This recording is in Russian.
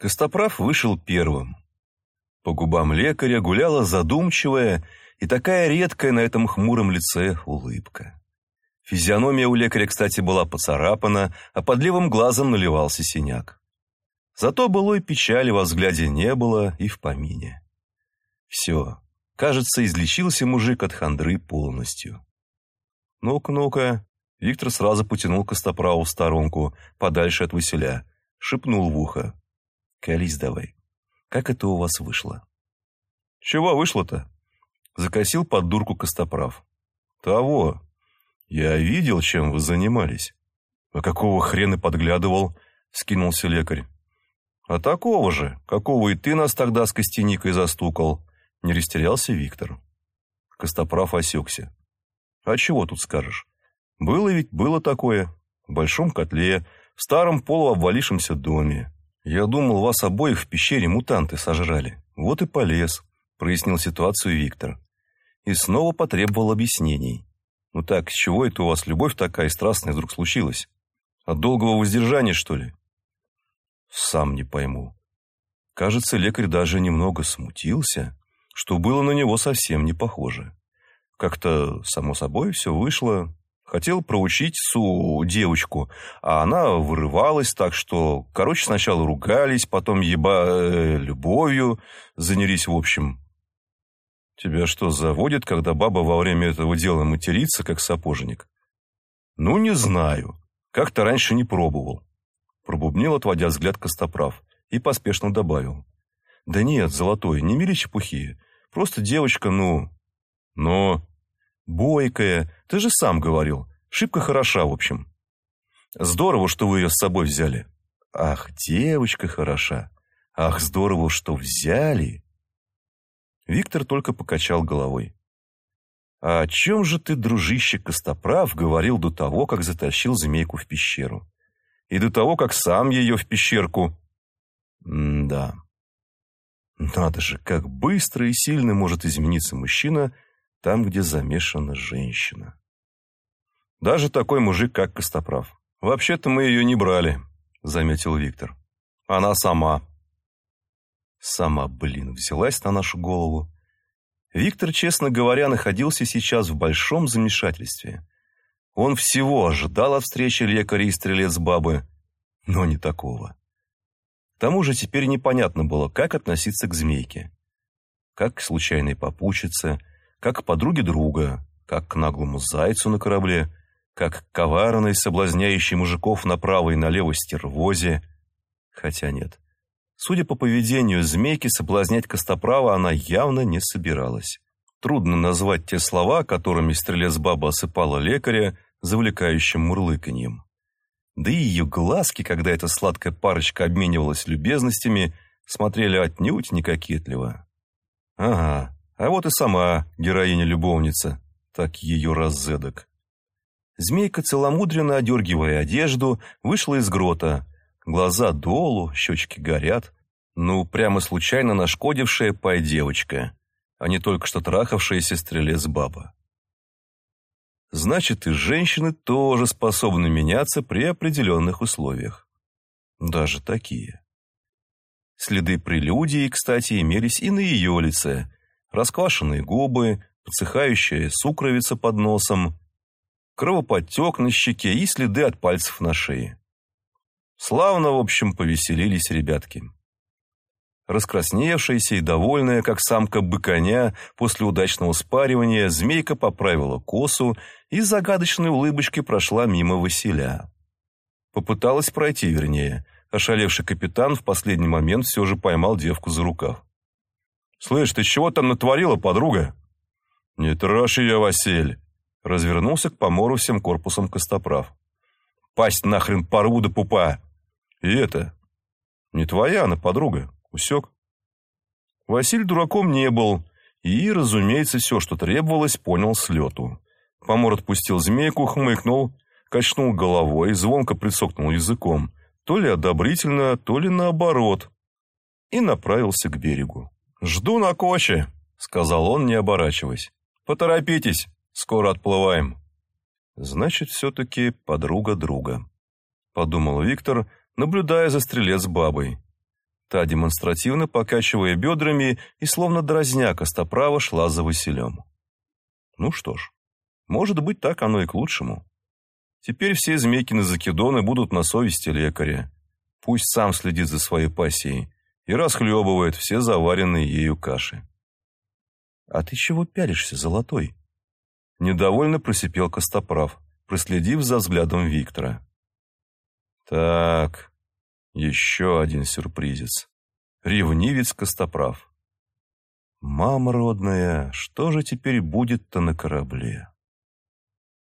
Костоправ вышел первым. По губам лекаря гуляла задумчивая и такая редкая на этом хмуром лице улыбка. Физиономия у лекаря, кстати, была поцарапана, а под левым глазом наливался синяк. Зато былой печали во взгляде не было и в помине. Все, кажется, излечился мужик от хандры полностью. Ну-ка, ну-ка, Виктор сразу потянул Костоправу в сторонку, подальше от Василя, шепнул в ухо. «Колись давай. Как это у вас вышло?» «Чего вышло-то?» Закосил под дурку Костоправ. «Того. Я видел, чем вы занимались». «А какого хрена подглядывал?» — скинулся лекарь. «А такого же, какого и ты нас тогда с Костяникой застукал», — не растерялся Виктор. Костоправ осекся. «А чего тут скажешь? Было ведь было такое. В большом котле, в старом полуобвалившемся доме. Я думал, вас обоих в пещере мутанты сожрали. Вот и полез, прояснил ситуацию Виктор. И снова потребовал объяснений. Ну так, с чего это у вас любовь такая страстная вдруг случилась? От долгого воздержания, что ли? Сам не пойму. Кажется, лекарь даже немного смутился, что было на него совсем не похоже. Как-то, само собой, все вышло, Хотел проучить Су девочку, а она вырывалась так, что, короче, сначала ругались, потом еба э, любовью занялись в общем. Тебя что, заводит, когда баба во время этого дела матерится, как сапожник? Ну, не знаю. Как-то раньше не пробовал. Пробубнил, отводя взгляд Костоправ, и поспешно добавил. Да нет, золотой, не мели чепухи. Просто девочка, ну... Но... Бойкая, ты же сам говорил. Шибко хороша, в общем. Здорово, что вы ее с собой взяли. Ах, девочка хороша. Ах, здорово, что взяли. Виктор только покачал головой. А о чем же ты, дружище Костоправ, говорил до того, как затащил змейку в пещеру? И до того, как сам ее в пещерку... М да. Надо же, как быстро и сильно может измениться мужчина, там, где замешана женщина. Даже такой мужик, как Костоправ. Вообще-то мы ее не брали, заметил Виктор. Она сама. Сама, блин, взялась на нашу голову. Виктор, честно говоря, находился сейчас в большом замешательстве. Он всего ожидал от встречи лекаря и стрелец бабы, но не такого. К тому же теперь непонятно было, как относиться к змейке. Как к случайной попутчице, как к подруге друга, как к наглому зайцу на корабле, как к коварной, соблазняющей мужиков направо и налево стервозе. Хотя нет. Судя по поведению змейки, соблазнять Костоправа она явно не собиралась. Трудно назвать те слова, которыми стрелец-баба осыпала лекаря, завлекающим мурлыканьем. Да и ее глазки, когда эта сладкая парочка обменивалась любезностями, смотрели отнюдь не кокетливо. Ага, а вот и сама героиня-любовница, так ее раззедок. Змейка, целомудренно одергивая одежду, вышла из грота. Глаза долу, щечки горят. Ну, прямо случайно нашкодившая пай-девочка, а не только что трахавшаяся стрелец баба. Значит, и женщины тоже способны меняться при определенных условиях. Даже такие. Следы прелюдии, кстати, имелись и на ее лице – расквашенные губы, подсыхающая сукровица под носом, кровоподтек на щеке и следы от пальцев на шее. Славно, в общем, повеселились ребятки. Раскрасневшаяся и довольная, как самка быконя, после удачного спаривания, змейка поправила косу и загадочной улыбочкой прошла мимо Василя. Попыталась пройти, вернее. Ошалевший капитан в последний момент все же поймал девку за рукав. «Слышь, ты чего там натворила, подруга?» «Не трожь ее, Василь!» Развернулся к помору всем корпусом Костоправ. «Пасть нахрен порву до пупа!» «И это...» «Не твоя она, подруга. Усек?» Василь дураком не был, и, разумеется, все, что требовалось, понял с лету. Помор отпустил змейку, хмыкнул, качнул головой, звонко прицокнул языком, то ли одобрительно, то ли наоборот, и направился к берегу. «Жду на коче», — сказал он, не оборачиваясь. «Поторопитесь, скоро отплываем». «Значит, все-таки подруга друга», — подумал Виктор, наблюдая за стрелец бабой. Та, демонстративно покачивая бедрами и словно дразня Костоправа, шла за Василем. Ну что ж, может быть, так оно и к лучшему. Теперь все Змейкины закидоны будут на совести лекаря. Пусть сам следит за своей пассией и расхлебывает все заваренные ею каши. «А ты чего пялишься, золотой?» Недовольно просипел Костоправ, проследив за взглядом Виктора. «Так, еще один сюрпризец. Ревнивец Костоправ. Мама родная, что же теперь будет-то на корабле?»